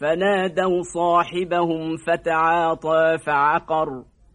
فنادوا صاحبهم فتعاطى فعقر.